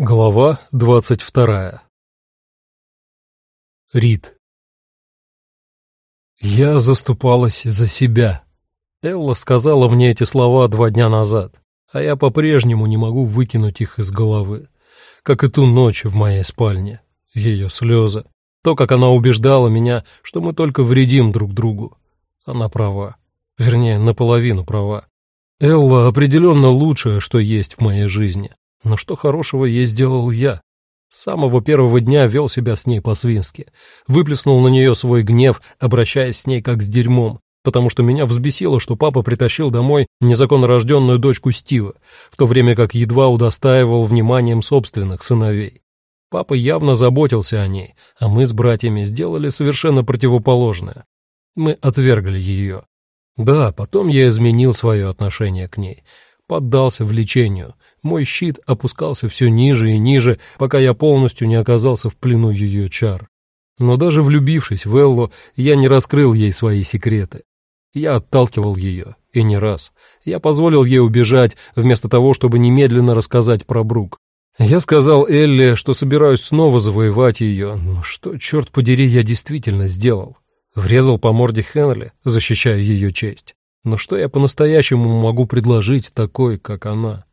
Глава двадцать вторая. Рид. Я заступалась за себя. Элла сказала мне эти слова два дня назад, а я по-прежнему не могу выкинуть их из головы, как и ту ночь в моей спальне. Ее слезы, то, как она убеждала меня, что мы только вредим друг другу. Она права, вернее, наполовину права. Элла определенно лучшее, что есть в моей жизни. Но что хорошего ей сделал я? С самого первого дня вел себя с ней по-свински. Выплеснул на нее свой гнев, обращаясь с ней как с дерьмом, потому что меня взбесило, что папа притащил домой незаконно рожденную дочку Стива, в то время как едва удостаивал вниманием собственных сыновей. Папа явно заботился о ней, а мы с братьями сделали совершенно противоположное. Мы отвергли ее. Да, потом я изменил свое отношение к ней, поддался влечению — мой щит опускался все ниже и ниже, пока я полностью не оказался в плену ее чар. Но даже влюбившись в Эллу, я не раскрыл ей свои секреты. Я отталкивал ее, и не раз. Я позволил ей убежать, вместо того, чтобы немедленно рассказать про Брук. Я сказал Элле, что собираюсь снова завоевать ее, но что, черт подери, я действительно сделал. Врезал по морде Хенли, защищая ее честь. Но что я по-настоящему могу предложить такой, как она?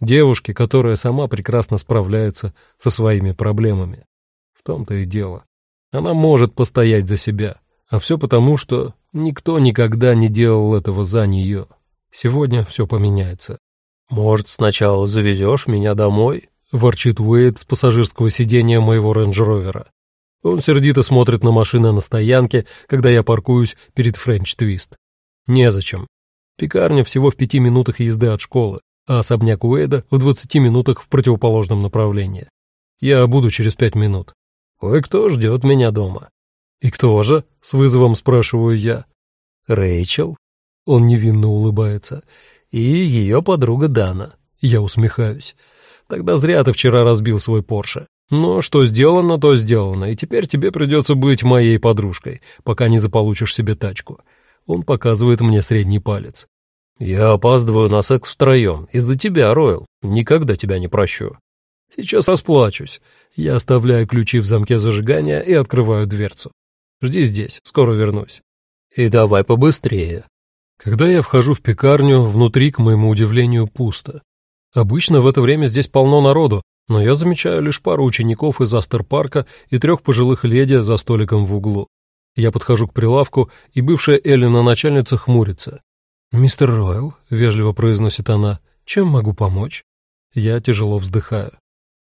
Девушке, которая сама прекрасно справляется со своими проблемами. В том-то и дело. Она может постоять за себя, а все потому, что никто никогда не делал этого за нее. Сегодня все поменяется. «Может, сначала завезешь меня домой?» — ворчит Уэйд с пассажирского сидения моего рейндж-ровера. Он сердито смотрит на машины на стоянке, когда я паркуюсь перед Френч Твист. Незачем. Пекарня всего в пяти минутах езды от школы а особняк Уэйда в 20 минутах в противоположном направлении. Я буду через пять минут. Кое-кто ждет меня дома. И кто же? С вызовом спрашиваю я. Рэйчел. Он невинно улыбается. И ее подруга Дана. Я усмехаюсь. Тогда зря ты вчера разбил свой Порше. Но что сделано, то сделано, и теперь тебе придется быть моей подружкой, пока не заполучишь себе тачку. Он показывает мне средний палец. «Я опаздываю на секс втроем. Из-за тебя, Ройл. Никогда тебя не прощу». «Сейчас расплачусь». Я оставляю ключи в замке зажигания и открываю дверцу. «Жди здесь, скоро вернусь». «И давай побыстрее». Когда я вхожу в пекарню, внутри, к моему удивлению, пусто. Обычно в это время здесь полно народу, но я замечаю лишь пару учеников из Астер-парка и трех пожилых леди за столиком в углу. Я подхожу к прилавку, и бывшая Эллина начальница хмурится. «Мистер Ройл», — вежливо произносит она, — «чем могу помочь?» Я тяжело вздыхаю.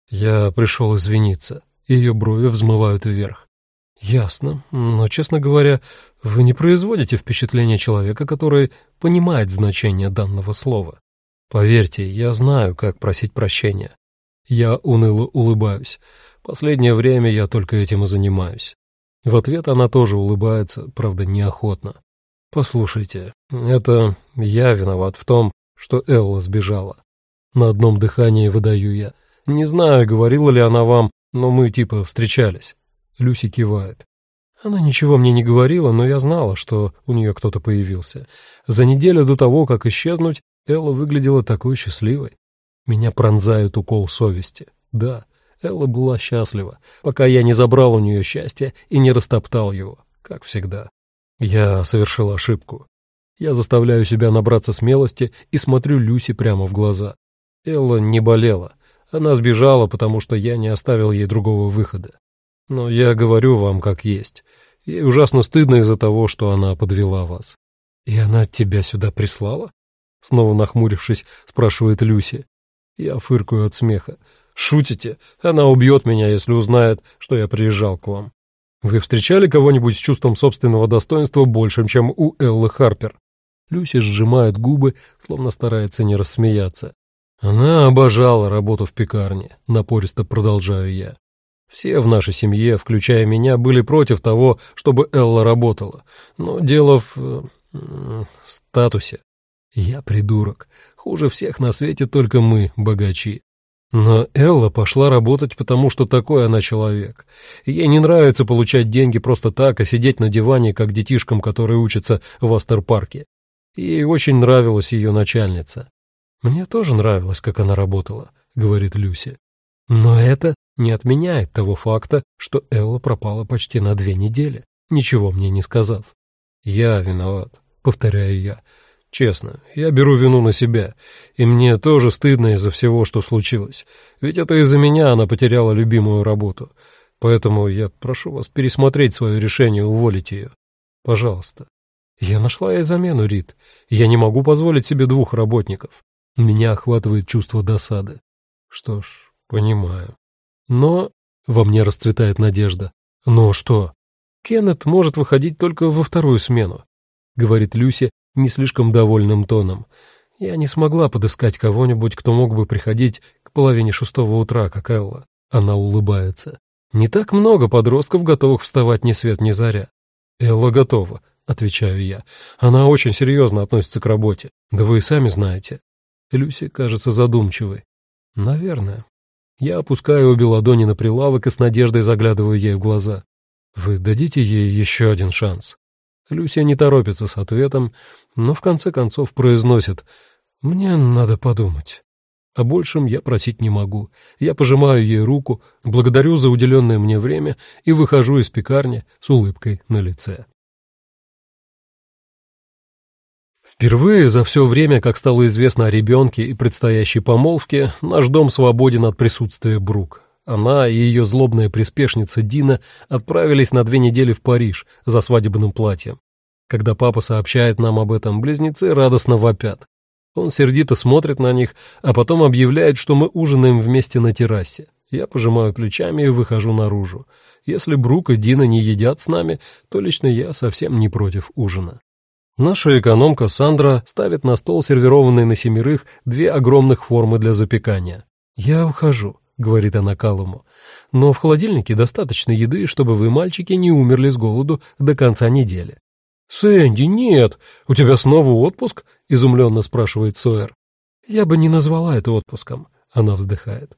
Я пришел извиниться. Ее брови взмывают вверх. «Ясно, но, честно говоря, вы не производите впечатление человека, который понимает значение данного слова. Поверьте, я знаю, как просить прощения. Я уныло улыбаюсь. Последнее время я только этим и занимаюсь. В ответ она тоже улыбается, правда, неохотно. «Послушайте, это я виноват в том, что Элла сбежала. На одном дыхании выдаю я. Не знаю, говорила ли она вам, но мы типа встречались». Люси кивает. Она ничего мне не говорила, но я знала, что у нее кто-то появился. За неделю до того, как исчезнуть, Элла выглядела такой счастливой. Меня пронзает укол совести. Да, Элла была счастлива, пока я не забрал у нее счастье и не растоптал его, как всегда. Я совершил ошибку. Я заставляю себя набраться смелости и смотрю Люси прямо в глаза. Элла не болела. Она сбежала, потому что я не оставил ей другого выхода. Но я говорю вам как есть. Ей ужасно стыдно из-за того, что она подвела вас. И она тебя сюда прислала? Снова нахмурившись, спрашивает Люси. Я фыркаю от смеха. Шутите? Она убьет меня, если узнает, что я приезжал к вам. Вы встречали кого-нибудь с чувством собственного достоинства большим, чем у Эллы Харпер? Люси сжимает губы, словно старается не рассмеяться. Она обожала работу в пекарне, напористо продолжаю я. Все в нашей семье, включая меня, были против того, чтобы Элла работала. Но дело в... Э, статусе. Я придурок. Хуже всех на свете только мы, богачи. Но Элла пошла работать, потому что такой она человек. Ей не нравится получать деньги просто так, а сидеть на диване, как детишкам, которые учатся в Астер-парке. Ей очень нравилась ее начальница. «Мне тоже нравилось, как она работала», — говорит Люси. Но это не отменяет того факта, что Элла пропала почти на две недели, ничего мне не сказав. «Я виноват», — повторяю я. «Честно, я беру вину на себя, и мне тоже стыдно из-за всего, что случилось. Ведь это из-за меня она потеряла любимую работу. Поэтому я прошу вас пересмотреть свое решение уволить ее. Пожалуйста». Я нашла ей замену, Рит. Я не могу позволить себе двух работников. Меня охватывает чувство досады. Что ж, понимаю. Но во мне расцветает надежда. Но что? Кеннет может выходить только во вторую смену, говорит Люси не слишком довольным тоном. Я не смогла подыскать кого-нибудь, кто мог бы приходить к половине шестого утра, как Элла. Она улыбается. Не так много подростков, готовых вставать ни свет ни заря. Элла готова, отвечаю я. Она очень серьезно относится к работе. Да вы и сами знаете. Люси кажется задумчивой. Наверное. Я опускаю обе ладони на прилавок и с надеждой заглядываю ей в глаза. Вы дадите ей еще один шанс? Люся не торопится с ответом, но в конце концов произносит «Мне надо подумать». О большем я просить не могу. Я пожимаю ей руку, благодарю за уделенное мне время и выхожу из пекарни с улыбкой на лице. Впервые за все время, как стало известно о ребенке и предстоящей помолвке, наш дом свободен от присутствия Брук. Она и ее злобная приспешница Дина отправились на две недели в Париж за свадебным платьем. Когда папа сообщает нам об этом, близнецы радостно вопят. Он сердито смотрит на них, а потом объявляет, что мы ужинаем вместе на террасе. Я пожимаю плечами и выхожу наружу. Если Брук и Дина не едят с нами, то лично я совсем не против ужина. Наша экономка Сандра ставит на стол сервированные на семерых две огромных формы для запекания. «Я ухожу», — говорит она Калуму, — «но в холодильнике достаточно еды, чтобы вы, мальчики, не умерли с голоду до конца недели». «Сэнди, нет! У тебя снова отпуск?» — изумленно спрашивает Сойер. «Я бы не назвала это отпуском», — она вздыхает.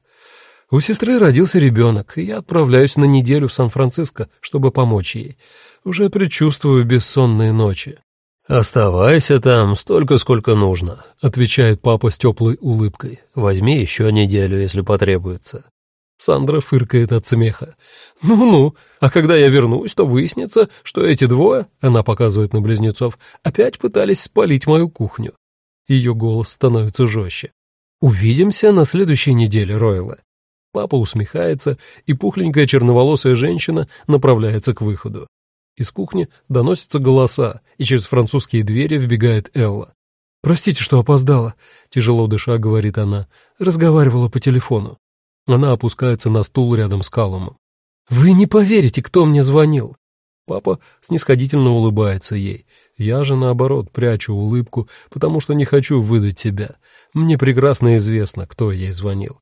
«У сестры родился ребенок, и я отправляюсь на неделю в Сан-Франциско, чтобы помочь ей. Уже предчувствую бессонные ночи». «Оставайся там столько, сколько нужно», — отвечает папа с теплой улыбкой. «Возьми еще неделю, если потребуется». Сандра фыркает от смеха. «Ну-ну, а когда я вернусь, то выяснится, что эти двое, — она показывает на близнецов, — опять пытались спалить мою кухню». Ее голос становится жестче. «Увидимся на следующей неделе, Ройла». Папа усмехается, и пухленькая черноволосая женщина направляется к выходу. Из кухни доносятся голоса, и через французские двери вбегает Элла. «Простите, что опоздала», — тяжело дыша говорит она. Разговаривала по телефону. Она опускается на стул рядом с Калумом. «Вы не поверите, кто мне звонил!» Папа снисходительно улыбается ей. Я же, наоборот, прячу улыбку, потому что не хочу выдать себя. Мне прекрасно известно, кто ей звонил.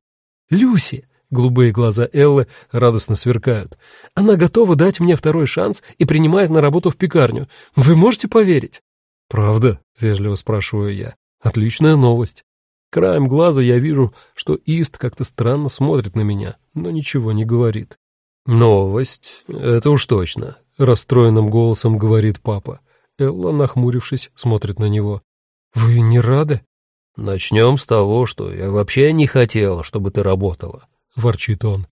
«Люси!» Голубые глаза Эллы радостно сверкают. Она готова дать мне второй шанс и принимает на работу в пекарню. Вы можете поверить? Правда? Вежливо спрашиваю я. Отличная новость. Краем глаза я вижу, что Ист как-то странно смотрит на меня, но ничего не говорит. «Новость? Это уж точно», — расстроенным голосом говорит папа. Элла, нахмурившись, смотрит на него. «Вы не рады?» «Начнем с того, что я вообще не хотел, чтобы ты работала. — ворчит он.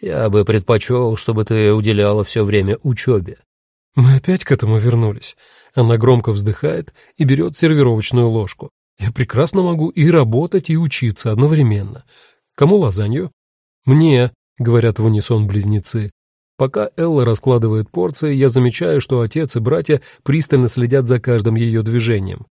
«Я бы предпочел, чтобы ты уделяла все время учебе». Мы опять к этому вернулись. Она громко вздыхает и берет сервировочную ложку. Я прекрасно могу и работать, и учиться одновременно. Кому лазанью? Мне, говорят в унисон близнецы. Пока Элла раскладывает порции, я замечаю, что отец и братья пристально следят за каждым ее движением.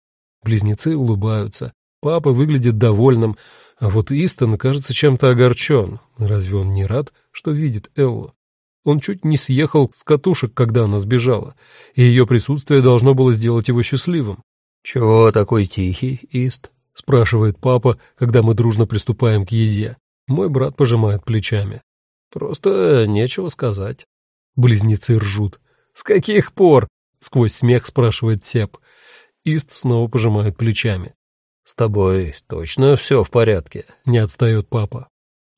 Близнецы улыбаются. Папа выглядит довольным, а вот Истон кажется чем-то огорчен. Разве он не рад, что видит Эллу? Он чуть не съехал с катушек, когда она сбежала, и ее присутствие должно было сделать его счастливым. «Чего такой тихий, Ист?» — спрашивает папа, когда мы дружно приступаем к еде. Мой брат пожимает плечами. «Просто нечего сказать». Близнецы ржут. «С каких пор?» — сквозь смех спрашивает Сеп. Ист снова пожимает плечами. «С тобой точно все в порядке?» — не отстает папа.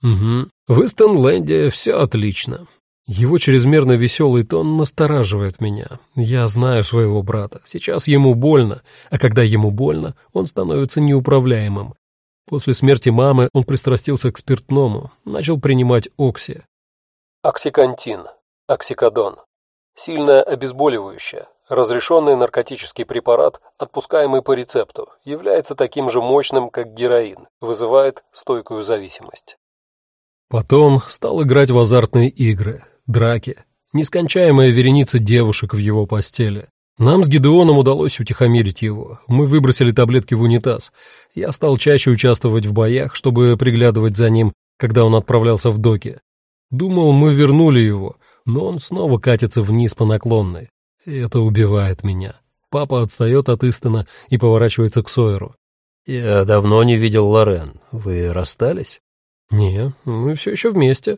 «Угу. В Истонленде все отлично». Его чрезмерно веселый тон настораживает меня. Я знаю своего брата. Сейчас ему больно, а когда ему больно, он становится неуправляемым. После смерти мамы он пристрастился к спиртному, начал принимать окси. Оксикантин, оксикодон. Сильное обезболивающее, разрешенный наркотический препарат, отпускаемый по рецепту, является таким же мощным, как героин, вызывает стойкую зависимость. Потом стал играть в азартные игры, драки, нескончаемая вереница девушек в его постели. Нам с Гидеоном удалось утихомирить его. Мы выбросили таблетки в унитаз. Я стал чаще участвовать в боях, чтобы приглядывать за ним, когда он отправлялся в доки. Думал, мы вернули его, но он снова катится вниз по наклонной. Это убивает меня. Папа отстает от Истона и поворачивается к Сойеру. «Я давно не видел Лорен. Вы расстались?» «Не, мы все еще вместе».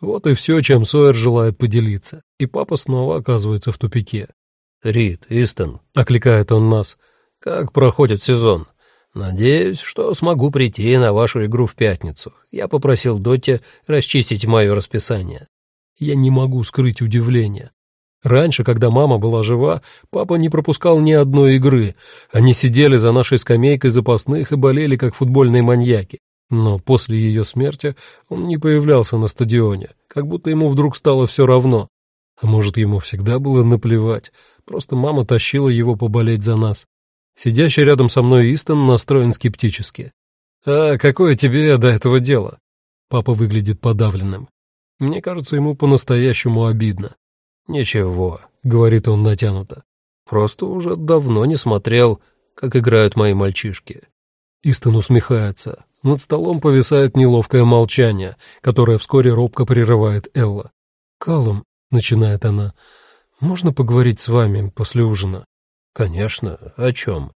Вот и все, чем Сойер желает поделиться. И папа снова оказывается в тупике. «Рид, Истон», — окликает он нас, — «как проходит сезон? Надеюсь, что смогу прийти на вашу игру в пятницу. Я попросил Дотти расчистить мое расписание». Я не могу скрыть удивление. Раньше, когда мама была жива, папа не пропускал ни одной игры. Они сидели за нашей скамейкой запасных и болели, как футбольные маньяки. Но после ее смерти он не появлялся на стадионе, как будто ему вдруг стало все равно. А может, ему всегда было наплевать, просто мама тащила его поболеть за нас. Сидящий рядом со мной Истон настроен скептически. «А какое тебе до этого дело?» Папа выглядит подавленным. Мне кажется, ему по-настоящему обидно. «Ничего», — говорит он натянуто. «Просто уже давно не смотрел, как играют мои мальчишки». Истон усмехается. Над столом повисает неловкое молчание, которое вскоре робко прерывает Элла. «Калум, — начинает она. «Можно поговорить с вами после ужина?» «Конечно. О чем?»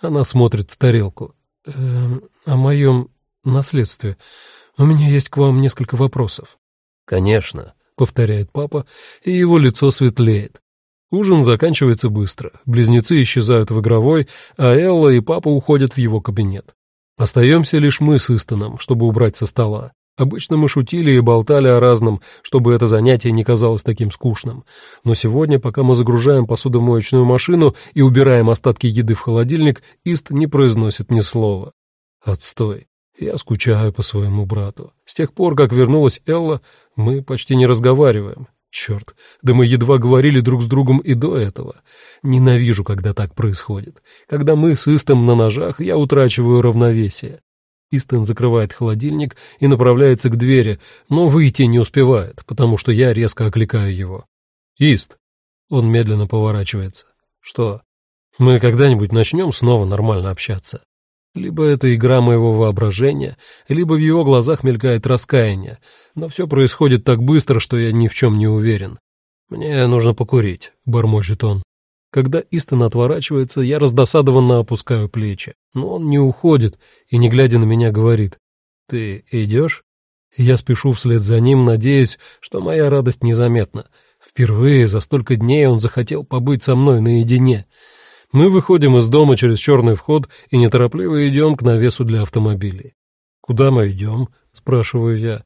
Она смотрит в тарелку. «Э, «О моем наследстве. У меня есть к вам несколько вопросов». «Конечно», — повторяет папа, и его лицо светлеет. Ужин заканчивается быстро. Близнецы исчезают в игровой, а Элла и папа уходят в его кабинет. Остаемся лишь мы с Истоном, чтобы убрать со стола. Обычно мы шутили и болтали о разном, чтобы это занятие не казалось таким скучным. Но сегодня, пока мы загружаем посудомоечную машину и убираем остатки еды в холодильник, Ист не произносит ни слова. Отстой. Я скучаю по своему брату. С тех пор, как вернулась Элла, мы почти не разговариваем. Черт, да мы едва говорили друг с другом и до этого. Ненавижу, когда так происходит. Когда мы с Истом на ножах, я утрачиваю равновесие. Истон закрывает холодильник и направляется к двери, но выйти не успевает, потому что я резко окликаю его. «Ист!» Он медленно поворачивается. «Что? Мы когда-нибудь начнем снова нормально общаться?» Либо это игра моего воображения, либо в его глазах мелькает раскаяние, но все происходит так быстро, что я ни в чем не уверен. «Мне нужно покурить», — бормочет он. Когда Истон отворачивается, я раздосадованно опускаю плечи. Но он не уходит и, не глядя на меня, говорит. «Ты идешь?» Я спешу вслед за ним, надеясь, что моя радость незаметна. Впервые за столько дней он захотел побыть со мной наедине. Мы выходим из дома через черный вход и неторопливо идем к навесу для автомобилей. «Куда мы идем?» — спрашиваю я.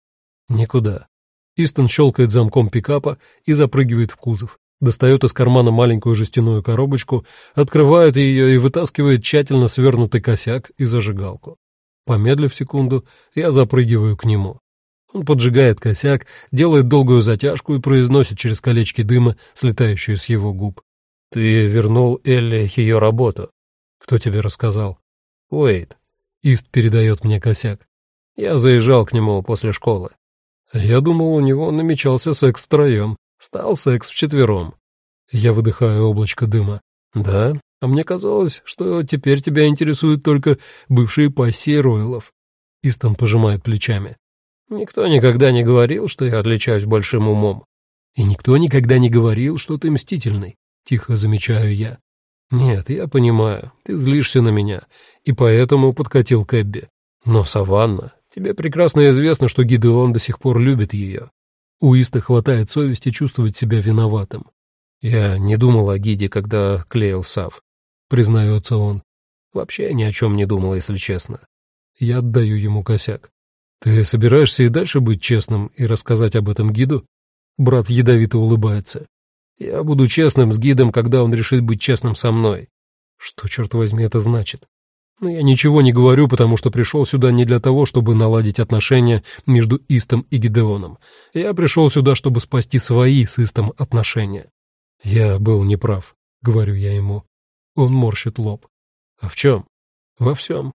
«Никуда». Истон щелкает замком пикапа и запрыгивает в кузов достает из кармана маленькую жестяную коробочку, открывает ее и вытаскивает тщательно свернутый косяк и зажигалку. Помедлив секунду, я запрыгиваю к нему. Он поджигает косяк, делает долгую затяжку и произносит через колечки дыма, слетающие с его губ. «Ты вернул Элли ее работу». «Кто тебе рассказал?» «Уэйд». Ист передает мне косяк. Я заезжал к нему после школы. Я думал, у него намечался секс втроем. Стал секс вчетвером. Я выдыхаю облачко дыма. Да, а мне казалось, что теперь тебя интересуют только бывшие пассии Ройлов. Истон пожимает плечами. Никто никогда не говорил, что я отличаюсь большим умом. И никто никогда не говорил, что ты мстительный, тихо замечаю я. Нет, я понимаю, ты злишься на меня, и поэтому подкатил Кэбби. Но, Саванна, тебе прекрасно известно, что Гидеон до сих пор любит ее. У хватает совести чувствовать себя виноватым. «Я не думал о гиде, когда клеил Сав», — признается он. «Вообще ни о чем не думал, если честно. Я отдаю ему косяк. Ты собираешься и дальше быть честным и рассказать об этом гиду?» Брат ядовито улыбается. «Я буду честным с гидом, когда он решит быть честным со мной». Что, черт возьми, это значит? Но я ничего не говорю, потому что пришел сюда не для того, чтобы наладить отношения между Истом и Гидеоном. Я пришел сюда, чтобы спасти свои с Истом отношения. Я был неправ, говорю я ему. Он морщит лоб. А в чем? Во всем.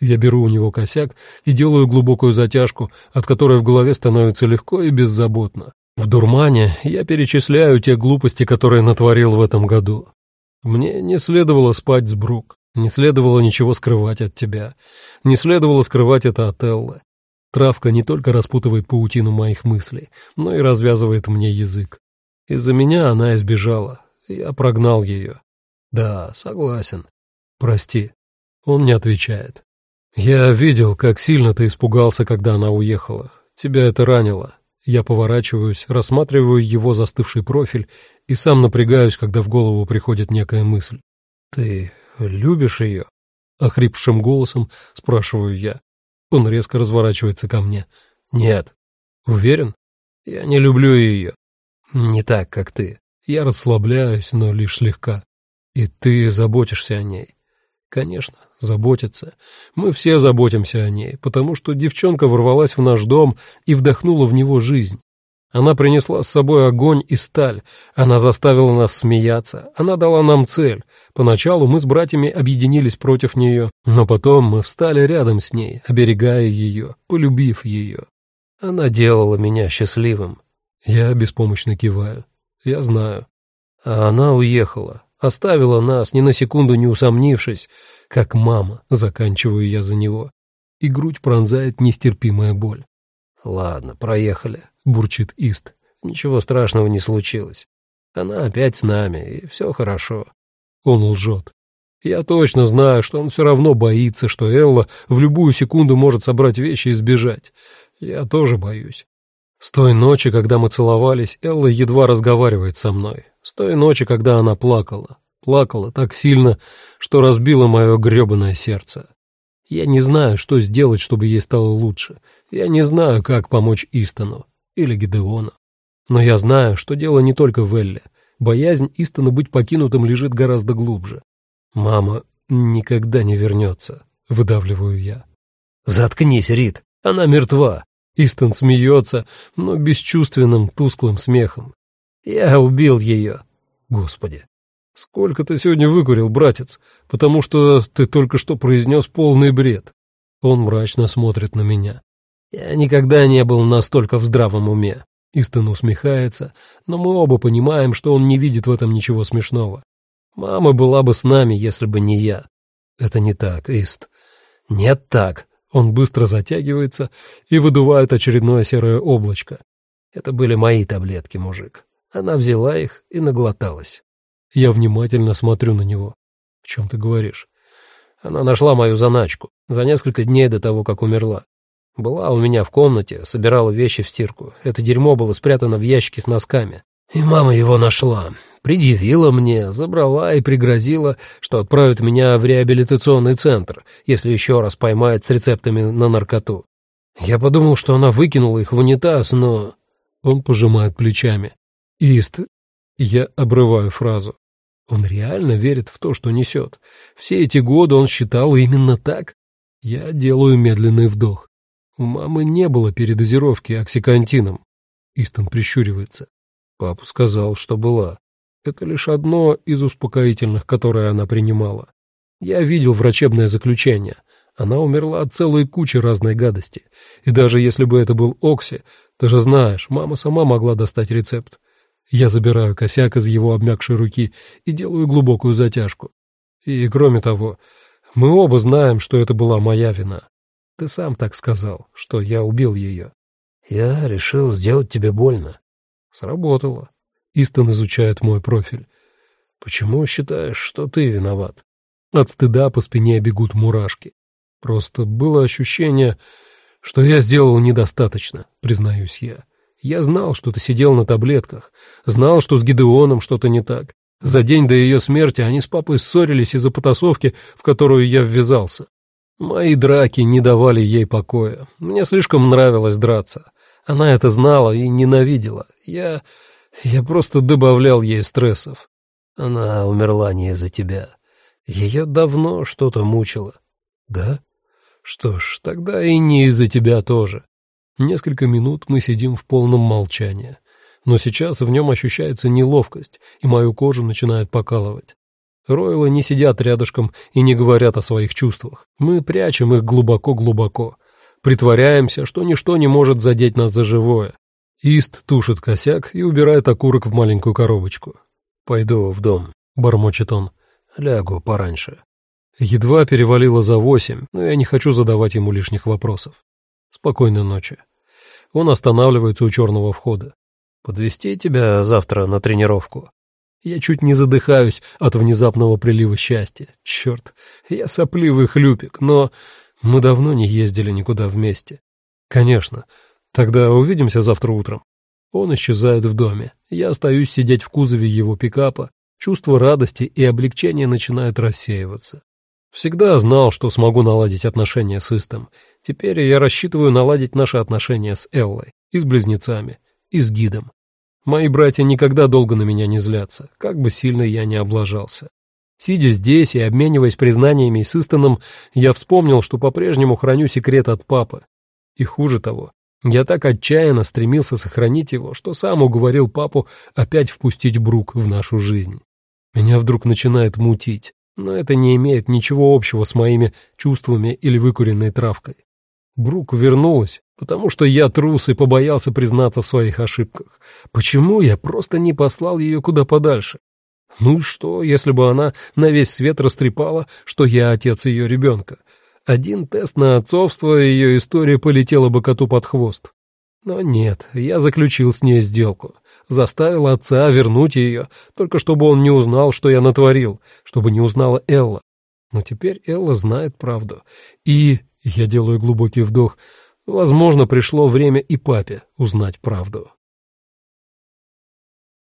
Я беру у него косяк и делаю глубокую затяжку, от которой в голове становится легко и беззаботно. В дурмане я перечисляю те глупости, которые натворил в этом году. Мне не следовало спать с Брук, не следовало ничего скрывать от тебя, не следовало скрывать это от Эллы. Травка не только распутывает паутину моих мыслей, но и развязывает мне язык. Из-за меня она избежала, я прогнал ее. Да, согласен. Прости. Он не отвечает. Я видел, как сильно ты испугался, когда она уехала. Тебя это ранило. Я поворачиваюсь, рассматриваю его застывший профиль и сам напрягаюсь, когда в голову приходит некая мысль. «Ты любишь ее?» — охрипшим голосом спрашиваю я. Он резко разворачивается ко мне. «Нет». «Уверен?» «Я не люблю ее. Не так, как ты. Я расслабляюсь, но лишь слегка. И ты заботишься о ней. Конечно, заботится. Мы все заботимся о ней, потому что девчонка ворвалась в наш дом и вдохнула в него жизнь. Она принесла с собой огонь и сталь, она заставила нас смеяться, она дала нам цель. Поначалу мы с братьями объединились против нее, но потом мы встали рядом с ней, оберегая ее, полюбив ее. Она делала меня счастливым. Я беспомощно киваю. Я знаю. А она уехала, оставила нас, ни на секунду не усомнившись, как мама, заканчиваю я за него. И грудь пронзает нестерпимая боль. «Ладно, проехали», — бурчит Ист. «Ничего страшного не случилось. Она опять с нами, и все хорошо». Он лжет. Я точно знаю, что он все равно боится, что Элла в любую секунду может собрать вещи и сбежать. Я тоже боюсь. С той ночи, когда мы целовались, Элла едва разговаривает со мной. С той ночи, когда она плакала. Плакала так сильно, что разбила мое гребаное сердце. Я не знаю, что сделать, чтобы ей стало лучше. Я не знаю, как помочь Истону или Гидеону. Но я знаю, что дело не только в Элле. Боязнь Истона быть покинутым лежит гораздо глубже. «Мама никогда не вернется», — выдавливаю я. «Заткнись, Рит, она мертва», Истон смеется, но бесчувственным, тусклым смехом. «Я убил ее». Господи, сколько ты сегодня выкурил, братец, потому что ты только что произнес полный бред. Он мрачно смотрит на меня. Я никогда не был настолько в здравом уме. Истон усмехается, но мы оба понимаем, что он не видит в этом ничего смешного. Мама была бы с нами, если бы не я. Это не так, Ист. Нет так. Он быстро затягивается и выдувает очередное серое облачко. Это были мои таблетки, мужик. Она взяла их и наглоталась. Я внимательно смотрю на него. «О чем ты говоришь?» Она нашла мою заначку за несколько дней до того, как умерла. Была у меня в комнате, собирала вещи в стирку. Это дерьмо было спрятано в ящике с носками. И мама его нашла предъявила мне, забрала и пригрозила, что отправит меня в реабилитационный центр, если еще раз поймает с рецептами на наркоту. Я подумал, что она выкинула их в унитаз, но... Он пожимает плечами. Ист... Я обрываю фразу. Он реально верит в то, что несет. Все эти годы он считал именно так. Я делаю медленный вдох. У мамы не было передозировки оксикантином. Истон прищуривается. Папа сказал, что была. Это лишь одно из успокоительных, которые она принимала. Я видел врачебное заключение. Она умерла от целой кучи разной гадости. И даже если бы это был Окси, ты же знаешь, мама сама могла достать рецепт. Я забираю косяк из его обмякшей руки и делаю глубокую затяжку. И, кроме того, мы оба знаем, что это была моя вина. Ты сам так сказал, что я убил ее. Я решил сделать тебе больно. Сработало. Истон изучает мой профиль. Почему считаешь, что ты виноват? От стыда по спине бегут мурашки. Просто было ощущение, что я сделал недостаточно, признаюсь я. Я знал, что ты сидел на таблетках, знал, что с Гидеоном что-то не так. За день до ее смерти они с папой ссорились из-за потасовки, в которую я ввязался. Мои драки не давали ей покоя. Мне слишком нравилось драться. Она это знала и ненавидела. Я... Я просто добавлял ей стрессов. Она умерла не из-за тебя. Ее давно что-то мучило. Да? Что ж, тогда и не из-за тебя тоже. Несколько минут мы сидим в полном молчании. Но сейчас в нем ощущается неловкость, и мою кожу начинает покалывать. Ройлы не сидят рядышком и не говорят о своих чувствах. Мы прячем их глубоко-глубоко. Притворяемся, что ничто не может задеть нас за живое. Ист тушит косяк и убирает окурок в маленькую коробочку. «Пойду в дом», — бормочет он. «Лягу пораньше». Едва перевалило за восемь, но я не хочу задавать ему лишних вопросов. Спокойной ночи. Он останавливается у черного входа. Подвести тебя завтра на тренировку. Я чуть не задыхаюсь от внезапного прилива счастья. Черт, я сопливый хлюпик, но мы давно не ездили никуда вместе. Конечно. Тогда увидимся завтра утром. Он исчезает в доме. Я остаюсь сидеть в кузове его пикапа. Чувство радости и облегчения начинает рассеиваться. Всегда знал, что смогу наладить отношения с Истом. Теперь я рассчитываю наладить наши отношения с Эллой, и с близнецами, и с гидом. Мои братья никогда долго на меня не злятся, как бы сильно я ни облажался. Сидя здесь и обмениваясь признаниями с Истоном, я вспомнил, что по-прежнему храню секрет от папы. И хуже того, я так отчаянно стремился сохранить его, что сам уговорил папу опять впустить Брук в нашу жизнь. Меня вдруг начинает мутить но это не имеет ничего общего с моими чувствами или выкуренной травкой. Брук вернулась, потому что я трус и побоялся признаться в своих ошибках. Почему я просто не послал ее куда подальше? Ну и что, если бы она на весь свет растрепала, что я отец ее ребенка? Один тест на отцовство, и ее история полетела бы коту под хвост. Но нет, я заключил с ней сделку. Заставил отца вернуть ее, только чтобы он не узнал, что я натворил, чтобы не узнала Элла. Но теперь Элла знает правду. И, я делаю глубокий вдох, возможно, пришло время и папе узнать правду.